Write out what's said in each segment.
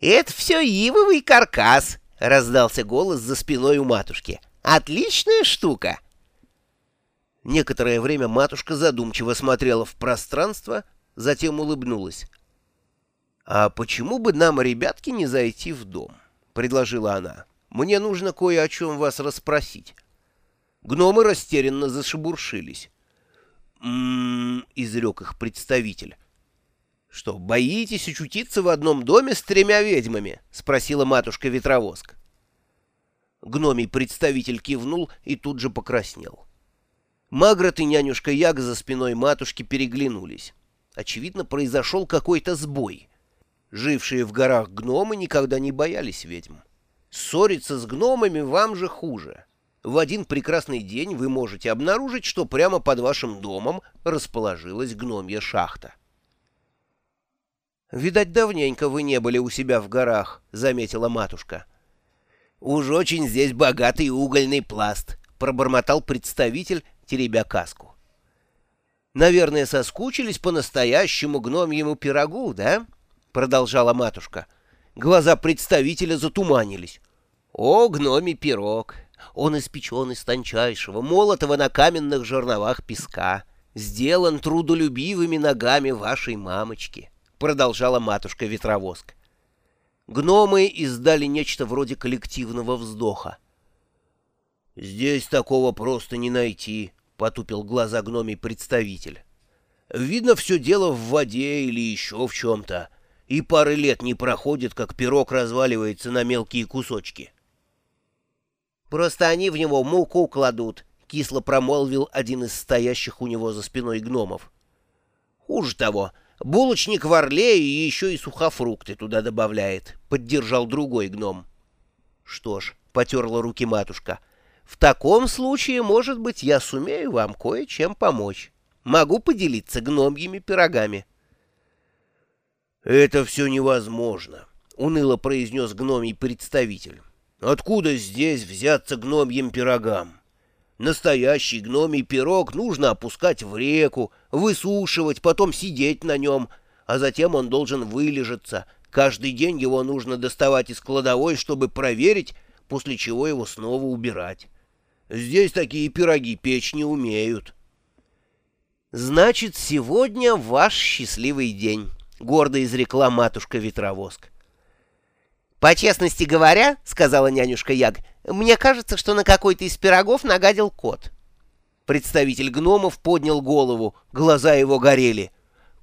«Это все ивовый каркас», — раздался голос за спиной у матушки. «Отличная штука!» Некоторое время матушка задумчиво смотрела в пространство, затем улыбнулась. «А почему бы нам, ребятки, не зайти в дом?» — предложила она. «Мне нужно кое о чем вас расспросить». Гномы растерянно зашебуршились. «М-м-м», изрек их представитель. «Что, боитесь очутиться в одном доме с тремя ведьмами?» — спросила матушка Ветровоск. Гномий представитель кивнул и тут же покраснел. Магрот и нянюшка Яг за спиной матушки переглянулись. Очевидно, произошел какой-то сбой. Жившие в горах гномы никогда не боялись ведьм. Ссориться с гномами вам же хуже. В один прекрасный день вы можете обнаружить, что прямо под вашим домом расположилась гномья шахта. «Видать, давненько вы не были у себя в горах», — заметила матушка. «Уж очень здесь богатый угольный пласт», — пробормотал представитель, теребя каску. «Наверное, соскучились по настоящему гномьему пирогу, да?» продолжала матушка. Глаза представителя затуманились. «О, гномий пирог! Он испечен из тончайшего, молотого на каменных жерновах песка, сделан трудолюбивыми ногами вашей мамочки», — продолжала матушка-ветровоск. Гномы издали нечто вроде коллективного вздоха. «Здесь такого просто не найти», — потупил глаза гномий представитель. «Видно, все дело в воде или еще в чем-то и пары лет не проходит, как пирог разваливается на мелкие кусочки. «Просто они в него муку кладут», — кисло промолвил один из стоящих у него за спиной гномов. «Хуже того, булочник в Орле и еще и сухофрукты туда добавляет», — поддержал другой гном. «Что ж», — потерла руки матушка, — «в таком случае, может быть, я сумею вам кое-чем помочь. Могу поделиться гномьими пирогами». «Это все невозможно», — уныло произнес гномий представитель. «Откуда здесь взяться гномьим пирогам? Настоящий гномий пирог нужно опускать в реку, высушивать, потом сидеть на нем, а затем он должен вылежаться. Каждый день его нужно доставать из кладовой, чтобы проверить, после чего его снова убирать. Здесь такие пироги печь не умеют». «Значит, сегодня ваш счастливый день». — гордо изрекла матушка-ветровоск. «По честности говоря, — сказала нянюшка Яг, — мне кажется, что на какой-то из пирогов нагадил кот». Представитель гномов поднял голову, глаза его горели.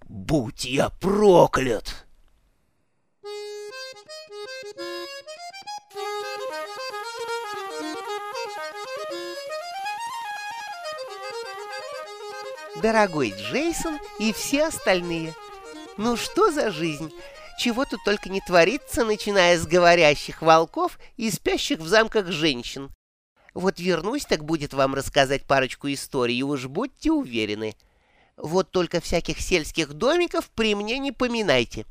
«Будь я проклят!» Дорогой Джейсон и все остальные — ну что за жизнь? Чего тут только не творится, начиная с говорящих волков и спящих в замках женщин. Вот вернусь, так будет вам рассказать парочку историй, и уж будьте уверены. Вот только всяких сельских домиков при мне не поминайте.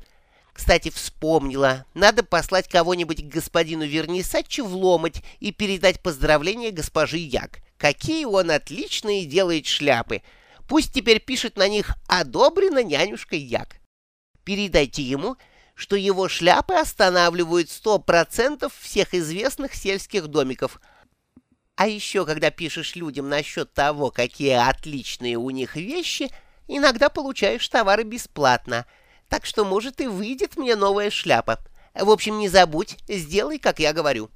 Кстати, вспомнила, надо послать кого-нибудь к господину Вернисачу в ломоть и передать поздравления госпожи Як. Какие он отличные делает шляпы. Пусть теперь пишет на них «Одобрено нянюшкой Як». Передайте ему, что его шляпы останавливают сто процентов всех известных сельских домиков. А еще, когда пишешь людям насчет того, какие отличные у них вещи, иногда получаешь товары бесплатно. Так что, может, и выйдет мне новая шляпа. В общем, не забудь, сделай, как я говорю.